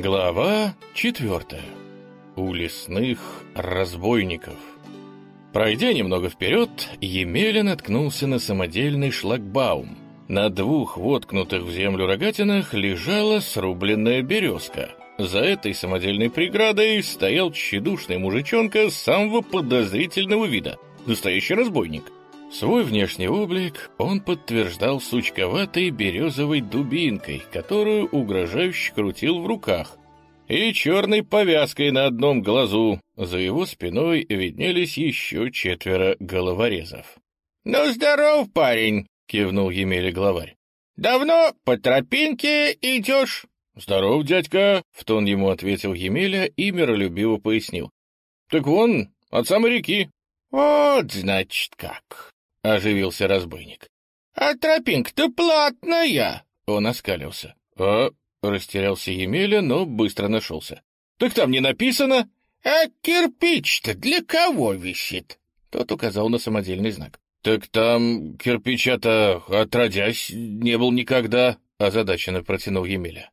Глава четвертая. У лесных разбойников. Пройдя немного вперед, Емеля наткнулся на самодельный шлагбаум. На двух воткнутых в землю рогатинах лежала срубленная березка. За этой самодельной преградой стоял тщедушный мужичонка самого подозрительного вида, настоящий разбойник. Свой внешний облик он подтверждал сучковатой березовой дубинкой, которую угрожающе крутил в руках, и черной повязкой на одном глазу. За его спиной виднелись еще четверо головорезов. — Ну, здоров, парень! — кивнул Емеля главарь. — Давно по тропинке идешь? — Здоров, дядька! — в тон ему ответил Емеля и миролюбиво пояснил. — Так вон, от самой реки. — Вот, значит, как! — оживился разбойник. — А тропинка-то платная! — он оскалился. — А? — растерялся Емеля, но быстро нашелся. — Так там не написано? — А кирпич-то для кого висит? Тот указал на самодельный знак. — Так там кирпича-то отродясь не был никогда, — озадаченно протянул Емеля.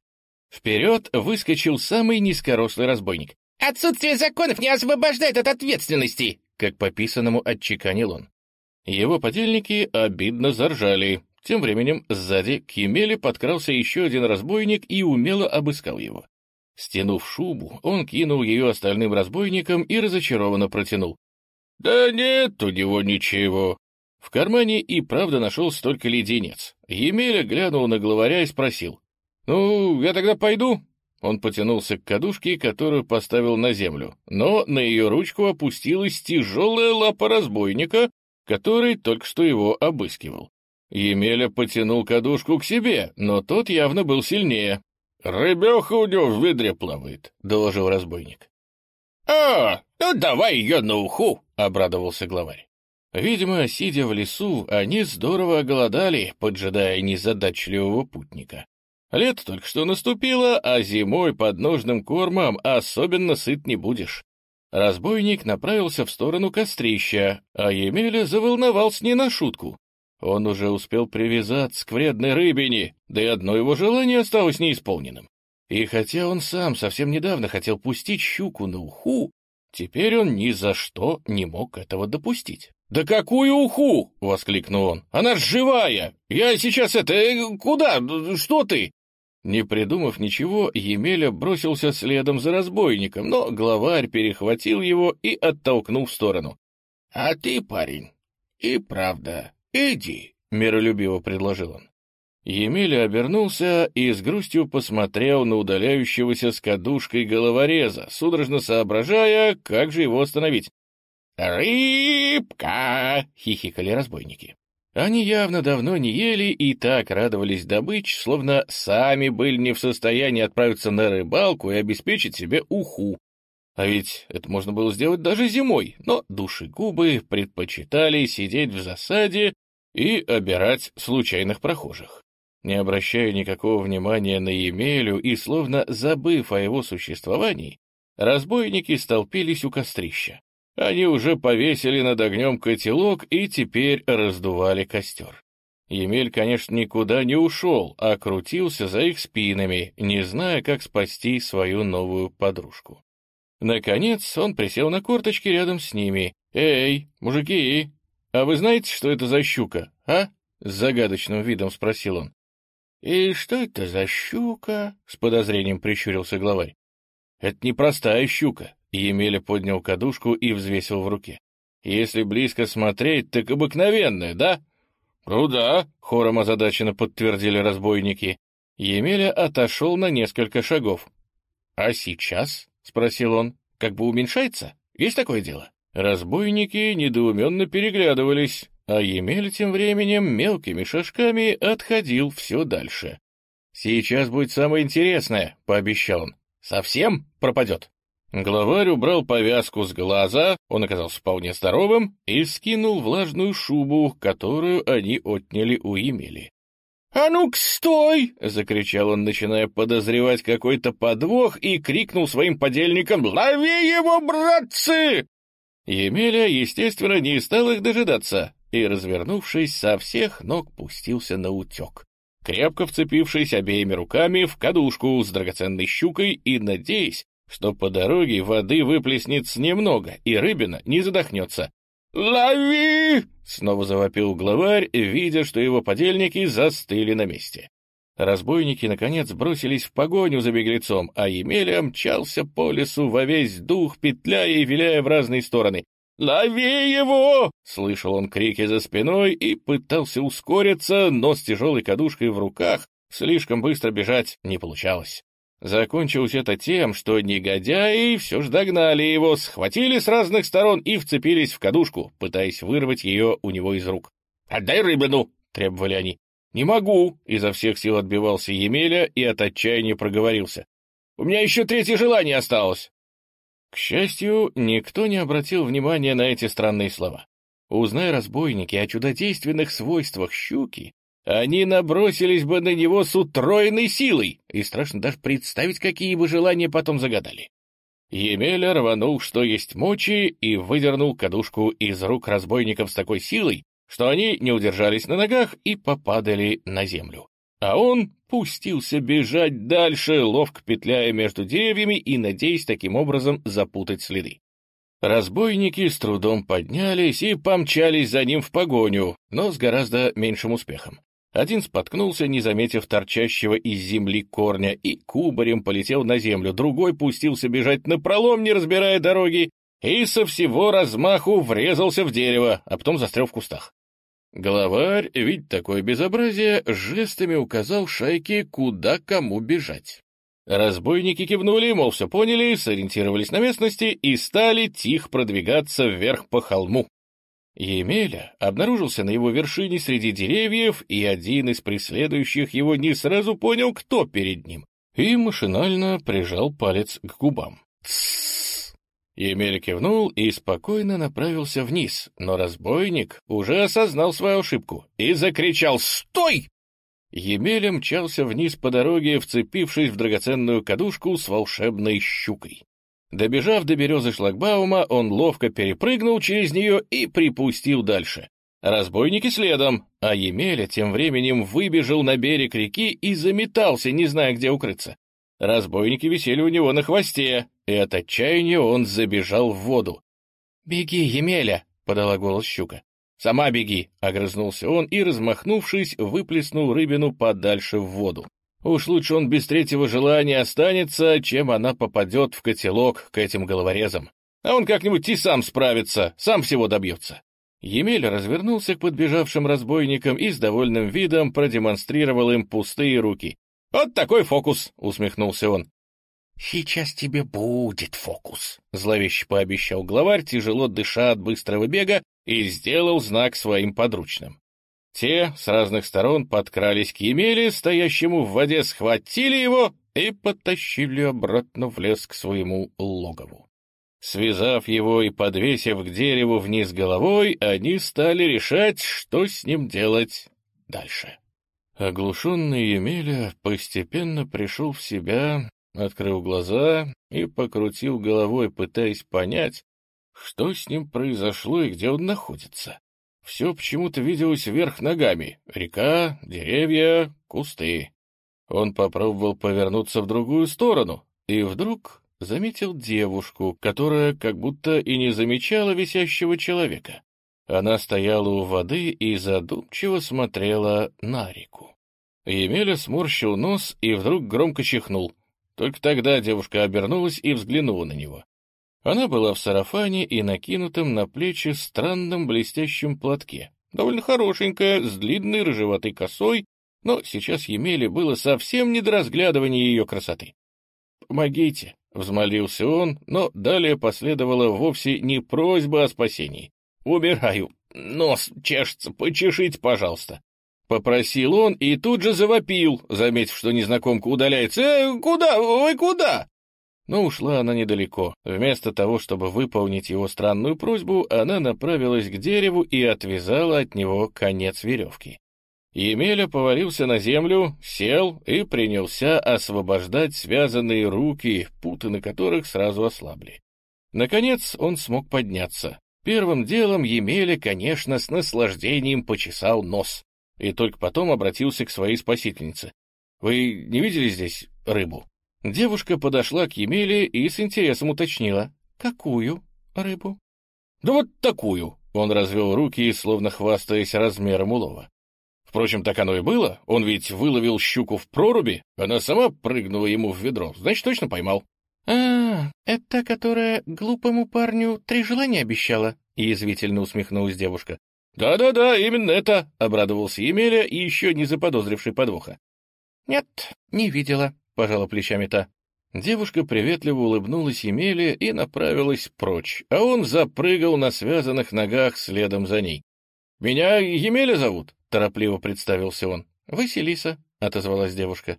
Вперед выскочил самый низкорослый разбойник. «Отсутствие законов не освобождает от ответственности!» Как по писанному отчеканил он. Его подельники обидно заржали. Тем временем сзади к Емеле подкрался еще один разбойник и умело обыскал его. Стянув шубу, он кинул ее остальным разбойникам и разочарованно протянул. «Да нет у него ничего». В кармане и правда нашелся только леденец. Емеля глянул на главаря и спросил. «Ну, я тогда пойду?» Он потянулся к кадушке, которую поставил на землю, но на ее ручку опустилась тяжелая лапа разбойника, который только что его обыскивал. Емеля потянул кадушку к себе, но тот явно был сильнее. «Рыбеха у него в ведре плавает», — доложил разбойник. «А, ну давай ее на уху», — обрадовался главарь. Видимо, сидя в лесу, они здорово оголодали, поджидая незадачливого путника. Лето только что наступило, а зимой под нужным кормом особенно сыт не будешь. Разбойник направился в сторону кострища, а Емеля заволновался не на шутку. Он уже успел привязаться к вредной рыбине, да и одно его желание осталось неисполненным. И хотя он сам совсем недавно хотел пустить щуку на уху, теперь он ни за что не мог этого допустить. «Да какую уху?» — воскликнул он. «Она живая! Я сейчас это... Э, куда? Что ты?» Не придумав ничего, Емеля бросился следом за разбойником, но главарь перехватил его и оттолкнул в сторону. — А ты, парень, и правда, иди, — миролюбиво предложил он. Емеля обернулся и с грустью посмотрел на удаляющегося с кадушкой головореза, судорожно соображая, как же его остановить. «Рыбка!» — хихикали разбойники. Они явно давно не ели и так радовались добыче, словно сами были не в состоянии отправиться на рыбалку и обеспечить себе уху. А ведь это можно было сделать даже зимой, но душегубы предпочитали сидеть в засаде и обирать случайных прохожих. Не обращая никакого внимания на Емелю и словно забыв о его существовании, разбойники столпились у кострища. Они уже повесили над огнем котелок и теперь раздували костер. Емель, конечно, никуда не ушел, а крутился за их спинами, не зная, как спасти свою новую подружку. Наконец он присел на корточки рядом с ними. «Эй, мужики, а вы знаете, что это за щука, а?» С загадочным видом спросил он. «И что это за щука?» — с подозрением прищурился главарь. «Это не простая щука. Емеля поднял кадушку и взвесил в руке. «Если близко смотреть, так обыкновенная, да?» «Ну да», — хором озадаченно подтвердили разбойники. Емеля отошел на несколько шагов. «А сейчас?» — спросил он. «Как бы уменьшается? Есть такое дело?» Разбойники недоуменно переглядывались, а Емель тем временем мелкими шажками отходил все дальше. «Сейчас будет самое интересное», — пообещал он. «Совсем пропадет?» Главарь убрал повязку с глаза, он оказался вполне здоровым, и скинул влажную шубу, которую они отняли у Емели. «А ну-ка, стой!» — закричал он, начиная подозревать какой-то подвох, и крикнул своим подельникам «Лови его, братцы!» Емеля, естественно, не стал их дожидаться и, развернувшись, со всех ног пустился на утек. крепко вцепившись обеими руками в кадушку с драгоценной щукой и надеясь, что по дороге воды выплеснется немного, и рыбина не задохнется. «Лови!» — снова завопил главарь, видя, что его подельники застыли на месте. Разбойники, наконец, бросились в погоню за беглецом, а Емеля мчался по лесу во весь дух, петляя и виляя в разные стороны. «Лови его!» — слышал он крики за спиной и пытался ускориться, но с тяжелой кадушкой в руках слишком быстро бежать не получалось. Закончилось это тем, что негодяи все ж догнали его, схватили с разных сторон и вцепились в кадушку, пытаясь вырвать ее у него из рук. «Отдай рыбину!» — требовали они. «Не могу!» — изо всех сил отбивался Емеля и от отчаяния проговорился. «У меня еще третье желание осталось!» К счастью, никто не обратил внимания на эти странные слова. Узная разбойники о чудодейственных свойствах щуки, они набросились бы на него с утроенной силой, и страшно даже представить, какие бы желания потом загадали. Емеля рванул, что есть мочи, и выдернул кадушку из рук разбойников с такой силой, что они не удержались на ногах и попадали на землю. А он пустился бежать дальше, ловко петляя между деревьями и надеясь таким образом запутать следы. Разбойники с трудом поднялись и помчались за ним в погоню, но с гораздо меньшим успехом. Один споткнулся, не заметив торчащего из земли корня, и кубарем полетел на землю, другой пустился бежать на пролом, не разбирая дороги, и со всего размаху врезался в дерево, а потом застрял в кустах. Главарь, видя такое безобразие, жестами указал шайке, куда кому бежать. Разбойники кивнули, мол, все поняли, сориентировались на местности и стали тихо продвигаться вверх по холму. Емеля обнаружился на его вершине среди деревьев, и один из преследующих его не сразу понял, кто перед ним, и машинально прижал палец к губам. «Тссс!» Емель кивнул и спокойно направился вниз, но разбойник уже осознал свою ошибку и закричал «Стой!». Емеля мчался вниз по дороге, вцепившись в драгоценную кадушку с волшебной щукой. Добежав до березы шлагбаума, он ловко перепрыгнул через нее и припустил дальше. Разбойники следом, а Емеля тем временем выбежал на берег реки и заметался, не зная, где укрыться. Разбойники висели у него на хвосте, и от отчаяния он забежал в воду. «Беги, Емеля!» — подала голос щука. «Сама беги!» — огрызнулся он и, размахнувшись, выплеснул рыбину подальше в воду. Уж лучше он без третьего желания останется, чем она попадет в котелок к этим головорезам. А он как-нибудь и сам справится, сам всего добьется. Емеля развернулся к подбежавшим разбойникам и с довольным видом продемонстрировал им пустые руки. «Вот такой фокус!» — усмехнулся он. «Сейчас тебе будет фокус», — зловеще пообещал главарь, тяжело дыша от быстрого бега, и сделал знак своим подручным. Те с разных сторон подкрались к Емеле, стоящему в воде, схватили его и потащили обратно в лес к своему логову. Связав его и подвесив к дереву вниз головой, они стали решать, что с ним делать дальше. Оглушенный Емеля постепенно пришел в себя, открыл глаза и покрутил головой, пытаясь понять, что с ним произошло и где он находится. Все почему-то виделось вверх ногами — река, деревья, кусты. Он попробовал повернуться в другую сторону и вдруг заметил девушку, которая как будто и не замечала висящего человека. Она стояла у воды и задумчиво смотрела на реку. Емеля сморщил нос и вдруг громко чихнул. Только тогда девушка обернулась и взглянула на него. Она была в сарафане и накинутом на плечи странном блестящем платке. Довольно хорошенькая, с длинной рыжеватой косой, но сейчас Емеле было совсем не до разглядывания ее красоты. «Помогите», — взмолился он, но далее последовала вовсе не просьба о спасении. «Убираю. Нос чешется. Почешите, пожалуйста». Попросил он и тут же завопил, заметив, что незнакомка удаляется. «Э, куда? Вы куда?» Но ушла она недалеко. Вместо того, чтобы выполнить его странную просьбу, она направилась к дереву и отвязала от него конец веревки. Емеля повалился на землю, сел и принялся освобождать связанные руки, путы на которых сразу ослабли. Наконец он смог подняться. Первым делом Емеля, конечно, с наслаждением почесал нос. и только потом обратился к своей спасительнице. «Вы не видели здесь рыбу?» Девушка подошла к Емеле и с интересом уточнила. «Какую рыбу?» «Да вот такую!» Он развел руки, словно хвастаясь размером улова. Впрочем, так оно и было. Он ведь выловил щуку в проруби, она сама прыгнула ему в ведро, значит, точно поймал. «А, это та, которая глупому парню три желания обещала?» — язвительно усмехнулась девушка. «Да-да-да, именно это!» — обрадовался Емеля и еще не заподозривший подвоха. «Нет, не видела», — пожала плечами та. Девушка приветливо улыбнулась Емеле и направилась прочь, а он запрыгал на связанных ногах следом за ней. «Меня Емеля зовут», — торопливо представился он. «Василиса», — отозвалась девушка.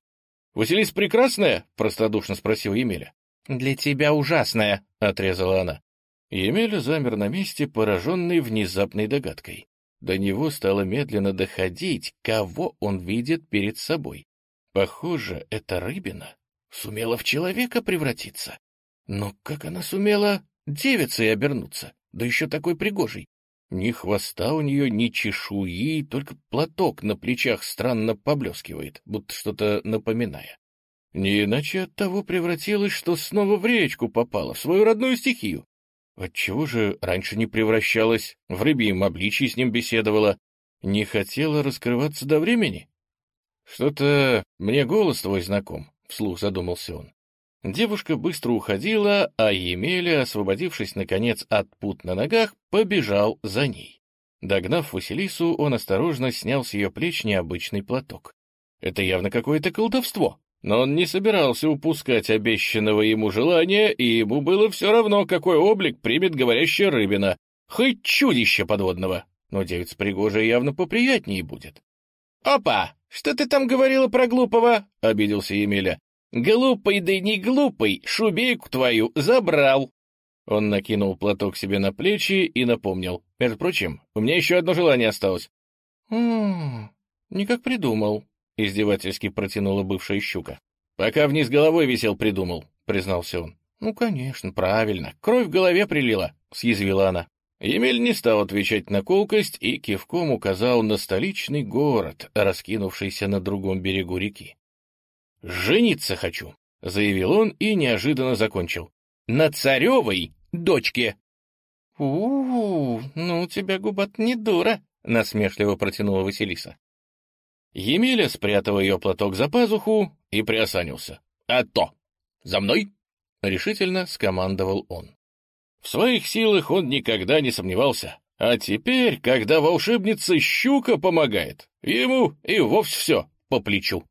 «Василиса прекрасная?» — простодушно спросил Емеля. «Для тебя ужасная», — отрезала она. Емеля замер на месте, пораженный внезапной догадкой. До него стало медленно доходить, кого он видит перед собой. Похоже, эта рыбина сумела в человека превратиться. Но как она сумела девицей обернуться, да еще такой пригожей? Ни хвоста у нее, ни чешуи, только платок на плечах странно поблескивает, будто что-то напоминая. Не иначе от того превратилась, что снова в речку попала, в свою родную стихию. Отчего же раньше не превращалась, в рыбьем обличии с ним беседовала, не хотела раскрываться до времени? Что-то мне голос твой знаком, — вслух задумался он. Девушка быстро уходила, а Емеля, освободившись, наконец, от пут на ногах, побежал за ней. Догнав Василису, он осторожно снял с ее плеч необычный платок. Это явно какое-то колдовство. Но он не собирался упускать обещанного ему желания, и ему было все равно, какой облик примет говорящая рыбина, хоть чудище подводного. Но девица пригожая явно поприятнее будет. «Опа! Что ты там говорила про глупого?» — обиделся Емеля. «Глупый, да не глупый, шубейку твою забрал!» Он накинул платок себе на плечи и напомнил. «Между прочим, у меня еще одно желание осталось». «М-м, никак придумал», — издевательски протянула бывшая щука. «Пока вниз головой висел, придумал», — признался он. «Ну, конечно, правильно. Кровь в голове прилила», — съязвила она. Емель не стал отвечать на колкость и кивком указал на столичный город, раскинувшийся на другом берегу реки. «Жениться хочу», — заявил он и неожиданно закончил. «На царевой дочке». «У-у-у, ну у тебя губа не дура», — насмешливо протянула Василиса. Емеля спрятал ее платок за пазуху и приосанился. «А то! За мной!» — решительно скомандовал он. В своих силах он никогда не сомневался. А теперь, когда волшебница щука помогает, ему и вовсе все по плечу.